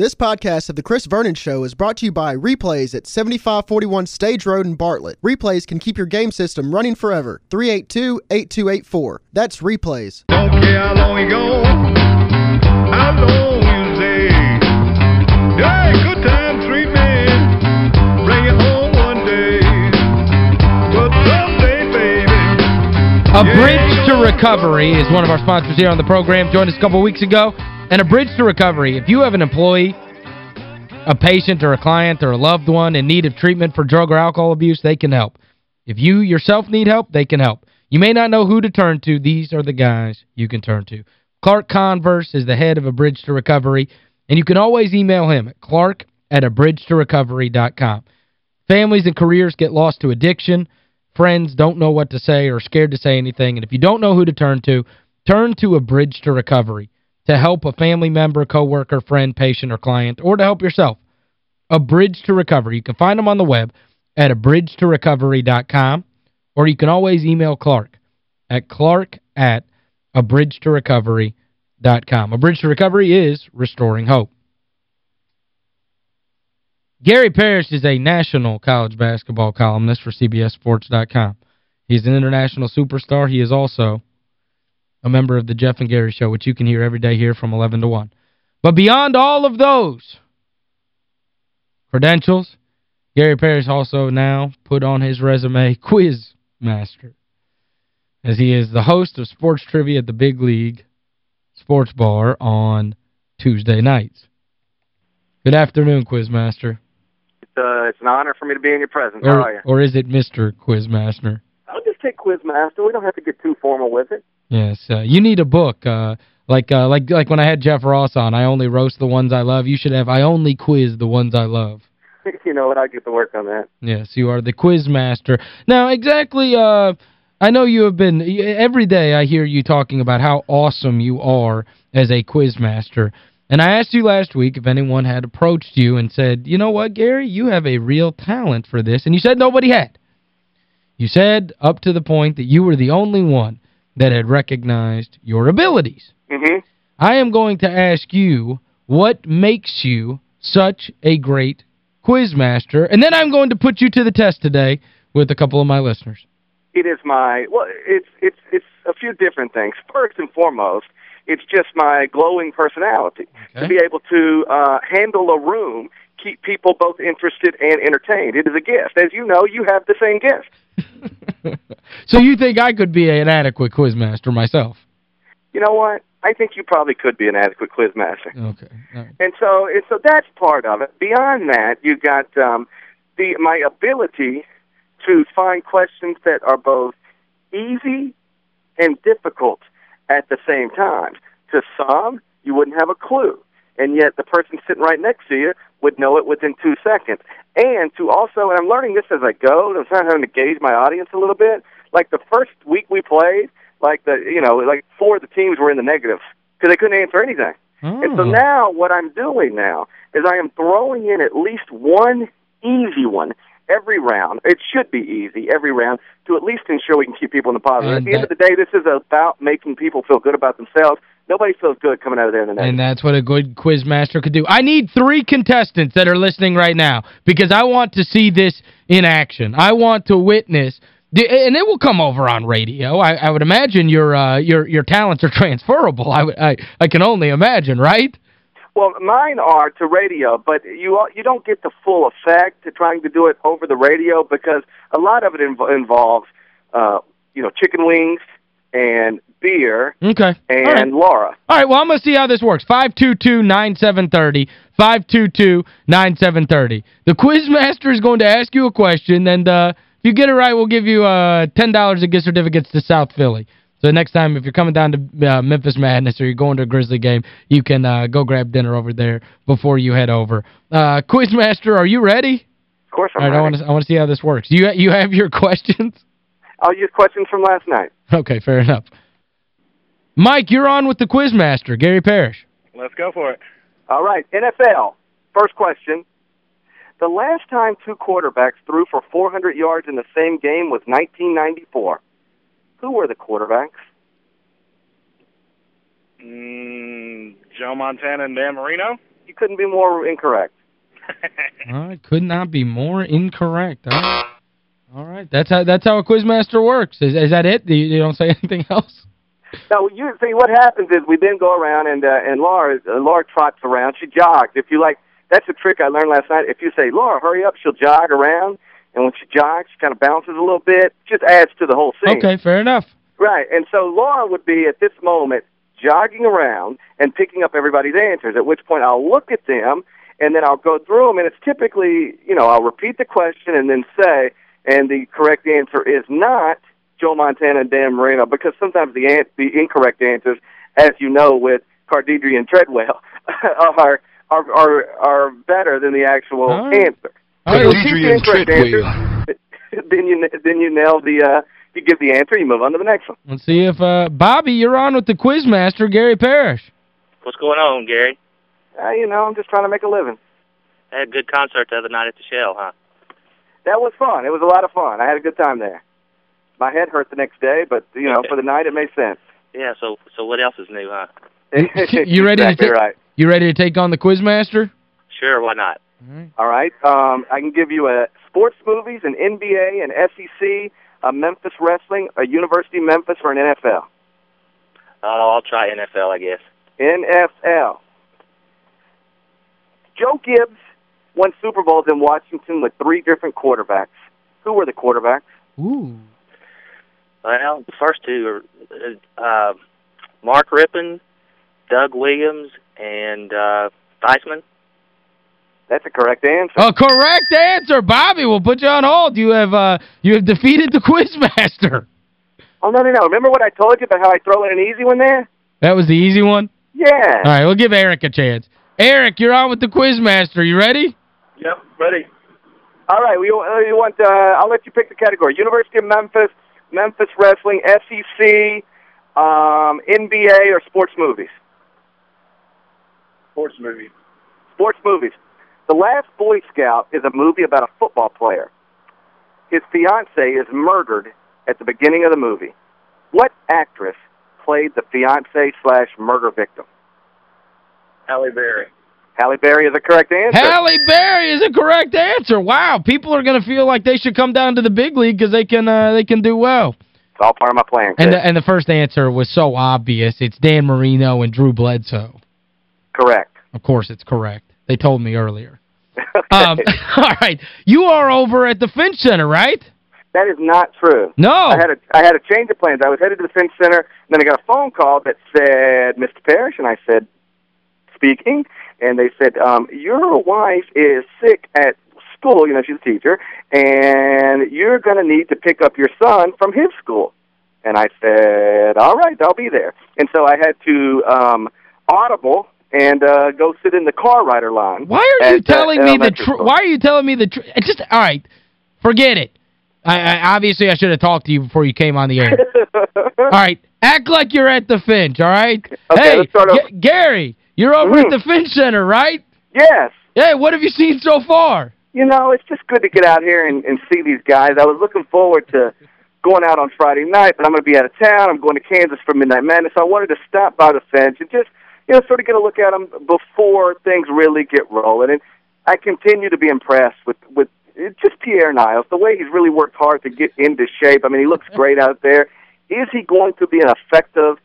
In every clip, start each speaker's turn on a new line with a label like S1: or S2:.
S1: This podcast of The Chris Vernon Show is brought to you by Replays at 7541 Stage Road in Bartlett. Replays can keep your game system running forever. 382-8284. That's Replays.
S2: Don't care how long you go, how long you stay. Hey, good time treatment, bring it home one day. But someday, baby,
S3: A Bridge to Recovery is one of our sponsors here on the program. Joined us a couple weeks ago. And A Bridge to Recovery, if you have an employee, a patient or a client or a loved one in need of treatment for drug or alcohol abuse, they can help. If you yourself need help, they can help. You may not know who to turn to. These are the guys you can turn to. Clark Converse is the head of A Bridge to Recovery, and you can always email him at clark at abridgetorecovery.com. Families and careers get lost to addiction. Friends don't know what to say or are scared to say anything. And if you don't know who to turn to, turn to A Bridge to Recovery to help a family member, coworker, friend, patient, or client, or to help yourself. A Bridge to Recovery. You can find them on the web at abridgetorecovery.com, or you can always email Clark at clark at abridgetorecovery.com. A Bridge to Recovery is restoring hope. Gary Parrish is a national college basketball columnist for CBSSports.com. He's an international superstar. He is also a member of the Jeff and Gary Show, which you can hear every day here from 11 to 1. But beyond all of those credentials, Gary Parrish also now put on his resume Quiz Master, as he is the host of Sports Trivia at the Big League Sports Bar on Tuesday nights. Good afternoon, Quizmaster.
S4: It's, uh, it's an honor for me to be in your presence.
S3: Or,
S4: How are you?
S3: or is it Mr. Quizmaster?
S4: I'll just take Quizmaster. We don't have to get too formal with it.
S3: Yes, uh, you need a book. Uh, like uh, like like when I had Jeff Ross on, I only roast the ones I love. You should have I only quiz the ones I love.
S4: you know what? I'll get to work on that.
S3: Yes, you are the quiz master. Now, exactly, uh, I know you have been, every day I hear you talking about how awesome you are as a quiz master. And I asked you last week if anyone had approached you and said, you know what, Gary, you have a real talent for this. And you said nobody had. You said up to the point that you were the only one that had recognized your abilities.
S4: Mm-hmm.
S3: I am going to ask you what makes you such a great quizmaster, and then I'm going to put you to the test today with a couple of my listeners.
S4: It is my, well, it's, it's, it's a few different things. First and foremost, it's just my glowing personality.
S3: Okay.
S4: To be able to uh, handle a room, keep people both interested and entertained. It is a gift. As you know, you have the same gift.
S3: so you think I could be an adequate quizmaster myself?
S4: You know what? I think you probably could be an adequate quizmaster.
S3: Okay. Right.
S4: And so, and so that's part of it. Beyond that, you got um, the my ability to find questions that are both easy and difficult at the same time. To some, you wouldn't have a clue, and yet the person sitting right next to you would know it within two seconds. And to also, and I'm learning this as I go, I'm trying having to gauge my audience a little bit. Like the first week we played, like the you know, like four of the teams were in the negative because they couldn't answer anything. And so
S3: Oh.
S4: now what I'm doing now is I am throwing in at least one easy one every round. It should be easy every round to at least ensure we can keep people in the positive. At
S3: And
S4: the end of the day, this is about making people feel good about themselves. Nobody feels good coming out of there in the
S3: And that's what a good quiz master could do. I need three contestants that are listening right now because I want to see this in action. I want to witness the, and it will come over on radio. I, I would imagine your uh, your your talents are transferable. I, I I can only imagine, right?
S4: Well, mine are to radio, but you you don't get the full effect to trying to do it over the radio because a lot of it inv- involves, uh, you know, chicken wings and beer
S3: Okay. All right.
S4: and Laura.
S3: All right, well, I'm going to see how this works. 522-9730, 522-9730. The Quizmaster is going to ask you a question, and uh, if you get it right, we'll give you uh, $10 of gift certificates to South Philly. So next time, if you're coming down to uh, Memphis Madness or you're going to a Grizzly game, you can uh, go grab dinner over there before you head over. Uh, Quizmaster, are you ready?
S4: Of course, I'm
S3: All right,
S4: ready.
S3: want to I want to see how this works. You you have your questions?
S4: I'll use questions from last night.
S3: Okay, fair enough. Mike, you're on with the Quizmaster, Gary Parrish.
S2: Let's go for it.
S4: All right, NFL. First question. The last time two quarterbacks threw for 400 yards in the same game was 1994. Who were the quarterbacks?
S2: Mm, Joe Montana and Dan Marino?
S4: You couldn't be more incorrect.
S3: I could not be more incorrect. All right. All right. That's how that's how a quizmaster works. Is is that it? You, you don't say anything else?
S4: Now, you see, what happens is we then go around and uh, and Laura uh, Laura trots around. She jogs. If you like, that's a trick I learned last night. If you say, Laura, hurry up, she'll jog around. And when she jogs, she kind of bounces a little bit. Just adds to the whole scene.
S3: Okay, fair enough.
S4: Right. And so Laura would be at this moment jogging around and picking up everybody's answers, at which point I'll look at them and then I'll go through them. And it's typically, you know, I'll repeat the question and then say, and the correct answer is not Joe Montana and Dan Marino, because sometimes the an- the incorrect answers, as you know, with Cardidri and Treadwell, are are are are better than the actual
S3: All right.
S4: answer.
S3: All right,
S4: So
S3: let's-
S4: keep the answer. then you then you nail the uh you give the answer, you move on to the next one.
S3: Let's see if uh Bobby, you're on with the quizmaster Gary Parrish.
S5: What's going on, Gary?
S4: Uh, you know, I'm just trying to make a living.
S5: I had a good concert the other night at the Shell, huh?
S4: That was fun. It was a lot of fun. I had a good time there. My head hurt the next day, but you know, for the night it made sense.
S5: Yeah, so so what else is new, huh?
S3: You ready
S4: exactly
S3: to take,
S4: right.
S3: You ready to take on the quizmaster?
S5: Sure, why not?
S4: All right. Um, I can give you a sports movies, an NBA, an SEC, a Memphis wrestling, a University of Memphis, or an NFL.
S5: Oh, I'll try NFL, I guess.
S4: NFL. Joe Gibbs won Super Bowls in Washington with three different quarterbacks. Who were the quarterbacks?
S3: Ooh.
S5: Well, the first two are uh, uh, Mark Rypien, Doug Williams, and uh, Theismann.
S4: That's a correct answer.
S3: A correct answer. Bobby, we'll put you on hold. You have uh you have defeated the quizmaster.
S4: Oh, no, no, no. Remember what I told you about how I throw in an easy one there?
S3: That was the easy one?
S4: Yeah.
S3: All right, we'll give Eric a chance. Eric, you're on with the quizmaster. You ready?
S4: Ready. All right, we, uh, you want, uh, I'll let you pick the category. University of Memphis, Memphis Wrestling, SEC, um, NBA, or sports movies?
S6: Sports movies.
S4: Sports movies. The Last Boy Scout is a movie about a football player. His fiancee is murdered at the beginning of the movie. What actress played the fiancee slash murder victim?
S6: Halle Berry.
S4: Halle Berry is a correct answer.
S3: Halle Berry is a correct answer. Wow, people are going to feel like they should come down to the big league because they can uh, they can do well.
S4: It's all part of my plan.
S3: And the, and the first answer was so obvious. It's Dan Marino and Drew Bledsoe.
S4: Correct.
S3: Of course, it's correct. They told me earlier. Um, all right. You are over at the Finch Center, right?
S4: That is not true.
S3: No.
S4: I had a I had a change of plans. I was headed to the Finch Center, and then I got a phone call that said, "Mr. Parrish," and I said, "Speaking." And they said, um, "Your wife is sick at school. You know, she's a teacher, and you're going to need to pick up your son from his school." And I said, "All right, I'll be there." And so I had to um, audible and uh, go sit in the car rider line.
S3: Why are you
S4: at, uh,
S3: telling me the truth? Why are you telling me the truth? Just all right. Forget it. I, I obviously I should have talked to you before you came on the air. all right. Act like you're at the Finch, all right?
S4: Okay,
S3: hey,
S4: let's start over.
S3: G- Gary, you're over at
S4: Mhm.
S3: the Finch Center, right?
S4: Yes.
S3: Hey, what have you seen so far?
S4: You know, it's just good to get out here and, and see these guys. I was looking forward to going out on Friday night, but I'm going to be out of town. I'm going to Kansas for Midnight Madness. So I wanted to stop by the Finch and just, you know, sort of get a look at them before things really get rolling. And I continue to be impressed with with just Pierre Niles, the way he's really worked hard to get into shape. I mean, he looks great out there. Is he going to be an effective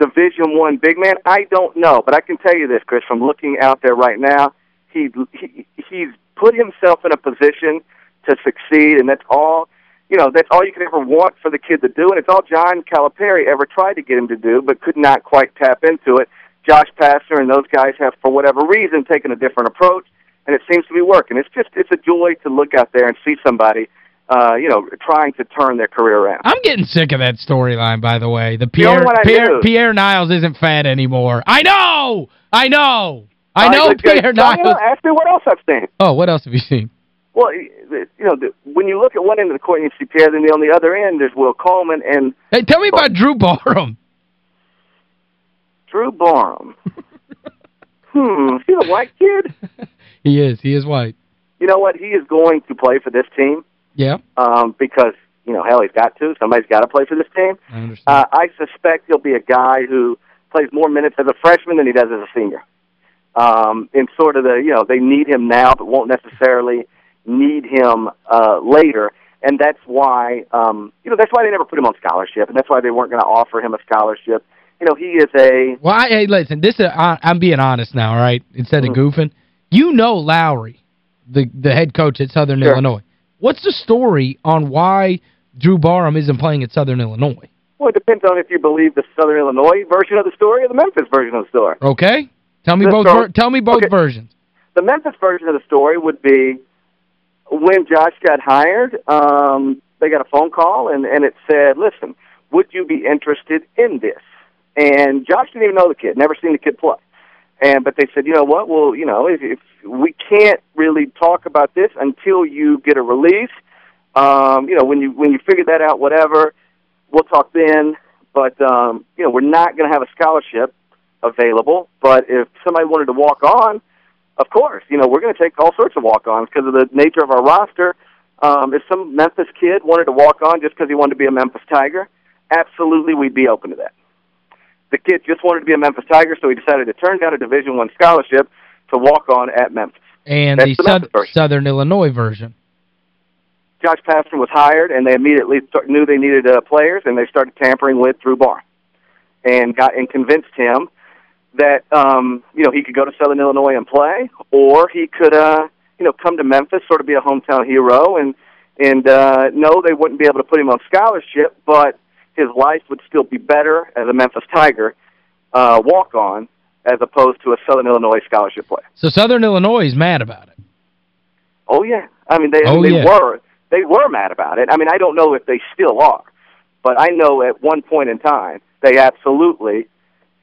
S4: Division One big man? I don't know, but I can tell you this, Chris, from looking out there right now, he, he he's put himself in a position to succeed, and that's all. You know, that's all you can ever want for the kid to do, and it's all John Calipari ever tried to get him to do, but could not quite tap into it. Josh Pastner and those guys have, for whatever reason, taken a different approach, and it seems to be working. It's just it's a joy to look out there and see somebody, uh, you know, trying to turn their career around.
S3: I'm getting sick of that storyline, by the way. The Pierre
S4: I
S3: Pierre. Pierre Niles isn't fat anymore. I know! I know! I know. Pierre
S4: Now, you know,
S3: Niles.
S4: ask me what else I've seen.
S3: Oh, what else have you seen?
S4: Well, you know, the, when you look at one end of the court and you see Pierre, then on the other end there's Will Coleman and
S3: Hey, tell me about Drew Barham.
S4: Drew Barham. hmm, is he the white kid?
S3: he is. He is white.
S4: You know what? He is going to play for this team
S3: Yeah,
S4: um, because you know, hell, he's got to. Somebody's got to play for this team.
S3: I understand.
S4: Uh, I suspect he'll be a guy who plays more minutes as a freshman than he does as a senior. um, in sort of the you know they need him now, but won't necessarily need him uh, later. And that's why um, you know that's why they never put him on scholarship, and that's why they weren't going to offer him a scholarship. You know, he is a
S3: Well, I, hey, listen, this is, I, I'm being honest now, all right, instead of
S4: Mhm.
S3: goofing. You know Lowery, the the head coach at Southern
S4: Sure.
S3: Illinois. What's the story on why Drew Barham isn't playing at Southern Illinois?
S4: well. It depends on if you believe the Southern Illinois version of the story or the Memphis version of the story.
S3: Okay? Tell me
S4: The
S3: both
S4: story-
S3: tell me both
S4: okay.
S3: versions.
S4: the Memphis version of the story would be when Josh got hired, um, they got a phone call and, and it said, listen, would you be interested in this? And Josh didn't even know the kid, never seen the kid play. And but they said, you know what? Well, you know, if, if we can't really talk about this until you get a release, um, you know, when you when you figure that out, whatever, we'll talk then. But um, you know, we're not going to have a scholarship available. But if somebody wanted to walk on, of course, you know, we're going to take all sorts of walk-ons because of the nature of our roster. Um, if some Memphis kid wanted to walk on just because he wanted to be a Memphis Tiger, absolutely, we'd be open to that. The kid just wanted to be a Memphis Tiger, so he decided to turn down a Division One scholarship to walk on at Memphis.
S3: And
S4: That's
S3: the,
S4: the
S3: South
S4: version.
S3: Southern Illinois version.
S4: Josh Pastner was hired, and they immediately knew they needed uh, players, and they started tampering with Drew Barr, and got and convinced him that um, you know he could go to Southern Illinois and play, or he could uh, you know come to Memphis, sort of be a hometown hero, and and uh, no, they wouldn't be able to put him on scholarship, but his life would still be better as a Memphis Tiger uh, walk on as opposed to a Southern Illinois scholarship player.
S3: So Southern Illinois is mad about it.
S4: Oh yeah, I mean they,
S3: Oh,
S4: they
S3: yeah.
S4: were they were mad about it. I mean I don't know if they still are, but I know at one point in time they absolutely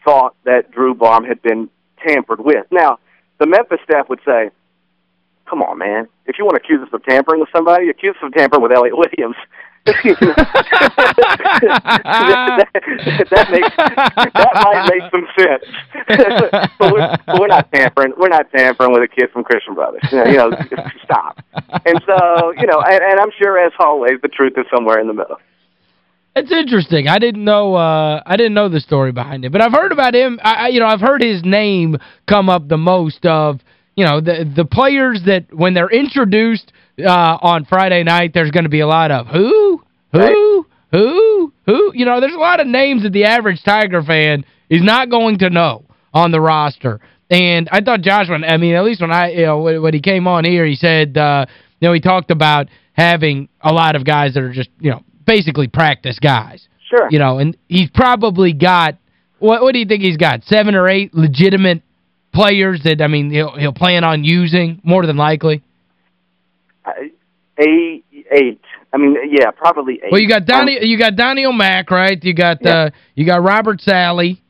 S4: thought that Drew Barham had been tampered with. Now the Memphis staff would say, "Come on, man! If you want to accuse us of tampering with somebody, accuse us of tampering with Elliot Williams." That, that makes that might make some sense. but we're, we're not tampering. We're not tampering with a kid from Christian Brothers. You know, you know stop. And so, you know, and, and I'm sure, as always, the truth is somewhere in the middle.
S3: It's interesting. I didn't know uh I didn't know the story behind it. But I've heard about him. I you know, I've heard his name come up the most of, you know, the the players that when they're introduced uh on Friday night there's going to be a lot of who? Who? Who? Who? You know, there's a lot of names that the average Tiger fan is not going to know on the roster. And I thought Josh, when, I mean, at least when I, you know, when, when he came on here, he said, uh, you know, he talked about having a lot of guys that are just, you know, basically practice guys.
S4: Sure.
S3: You know, and he's probably got, what what do you think he's got? Seven or eight legitimate players that, I mean, he'll, he'll plan on using, more than likely?
S4: I- eight, eight. I mean, yeah, probably eight.
S3: Well, you got Donnie
S4: Um,
S3: you got Doneal Mack, right? You got
S4: Yeah.
S3: uh you got Roburt Sallie.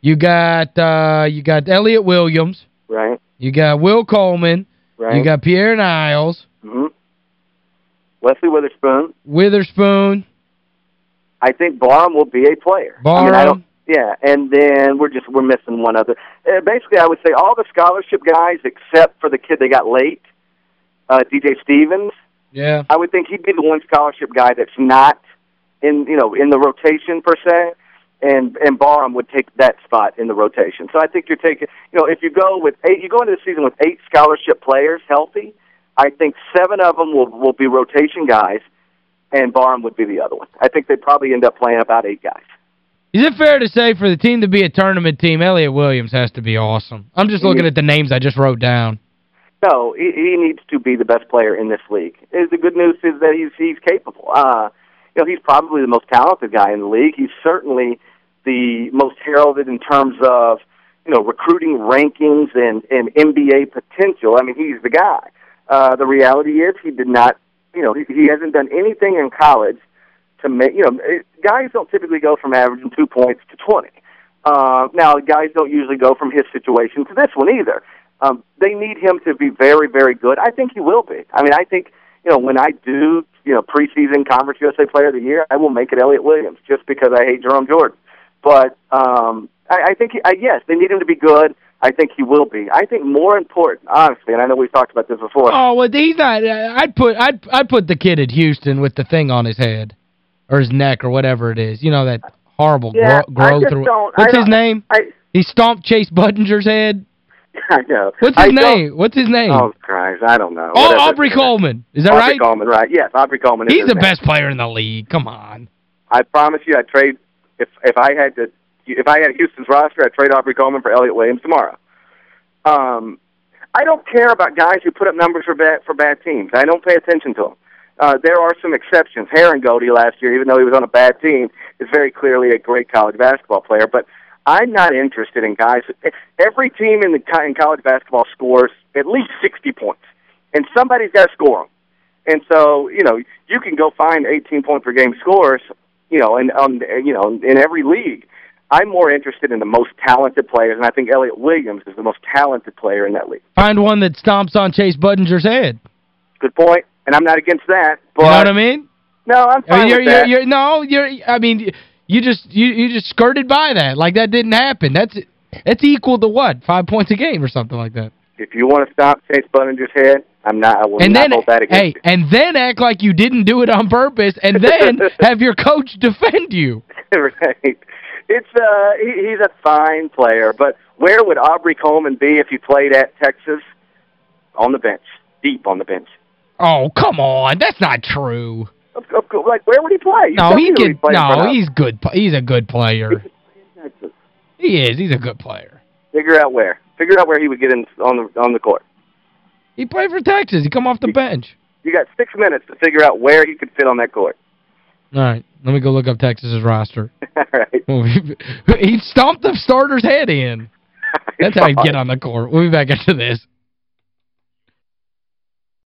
S3: You got uh you got Elliot Williams.
S4: right,
S3: You got Will Coleman.
S4: right.
S3: You got Pierre Niles,
S4: hmm Wesley Witherspoon.
S3: Witherspoon,
S4: I think Barham will be a player. I mean, I don't,
S3: Barham.
S4: yeah, and then we're just we're missing one other. Uh, basically, I would say all the scholarship guys except for the kid they got late, uh, DJ Stevens.
S3: Yeah.
S4: I would think he'd be the one scholarship guy that's not in you know in the rotation per se, and and Barham would take that spot in the rotation. So I think you're taking you know if you go with eight, you go into the season with eight scholarship players healthy. I think seven of them will will be rotation guys, and Barham would be the other one. I think they probably end up playing about eight guys.
S3: Is it fair to say for the team to be a tournament team, Elliot Williams has to be awesome? I'm just looking at the names I just wrote down.
S4: No, he, he needs to be the best player in this league. The good news is that he's he's capable. Uh, you know, he's probably the most talented guy in the league. He's certainly the most heralded in terms of you know recruiting rankings and and NBA potential. I mean, he's the guy. Uh, the reality is he did not. You know, he, he hasn't done anything in college to make. You know, guys don't typically go from averaging two points to twenty. Uh, now, guys don't usually go from his situation to this one either. Um, they need him to be very, very good. I think he will be. I mean, I think you know when I do you know preseason Conference USA Player of the Year, I will make it Elliot Williams just because I hate Jerome Jordan. But um, I, I think he, I, yes, they need him to be good. I think he will be. I think more important, honestly, and I know we've talked about this before.
S3: Oh, well, he's not I'd put I'd I'd put the kid at Houston with the thing on his head or his neck or whatever it is. You know that horrible
S4: Yeah,
S3: gro
S4: I
S3: growth
S4: just
S3: or
S4: don't-
S3: What's his name?
S4: I
S3: He stomped Chase Budinger's head.
S4: I know.
S3: What's his
S4: don't-
S3: name? What's his name?
S4: Oh, Christ, I don't know.
S3: Oh,
S4: Whatever.
S3: Aubrey Coleman. Is that
S4: Aubrey
S3: right?
S4: Coleman, right. Yes, Aubrey Coleman
S3: He's the
S4: name.
S3: best player in the league. Come on.
S4: I promise you I'd trade, if if I had to, if I had Houston's roster, I'd trade Aubrey Coleman for Elliot Williams tomorrow. Um, I don't care about guys who put up numbers for bad, for bad teams. I don't pay attention to them. Uh, there are some exceptions. Heron Goldie last year, even though he was on a bad team, is very clearly a great college basketball player. But I'm not interested in guys. Every team in the in college basketball scores at least 60 points, and somebody's got to score them. And so, you know, you can go find 18 point per game scores, you know, and um, you know, in every league. I'm more interested in the most talented players, and I think Elliot Williams is the most talented player in that league.
S3: Find one that stomps on Chase Budinger's head.
S4: Good point, and I'm not against that. But
S3: You know what I mean?
S4: No, I'm
S3: I mean, you're, you're, you're, no, you're, I mean, you just you, you just skirted by that. Like, that didn't happen. That's that's equal to what? Five points a game or something like that.
S4: if you want to stop Chase Budinger's head, I'm not. I will
S3: And
S4: not
S3: then,
S4: hold that against
S3: hey,
S4: you.
S3: and then act like you didn't do it on purpose, and then have your coach defend you.
S4: right. It's uh he, he's a fine player, but where would Aubrey Coleman be if he played at Texas? On the bench, deep on the bench.
S3: Oh, come on. That's not true.
S4: Like where would he play?
S3: No, he can No, he's good. He's a good player. He is. He's a good player.
S4: Figure out where. Figure out where he would get in on the on the court.
S3: He played for Texas. He come off the bench.
S4: You got six minutes to figure out where he could fit on that court.
S3: All right. Let me go look up Texas's roster.
S4: All right.
S3: he stomped the starter's head in. That's how he'd get on the court. We'll be back after this.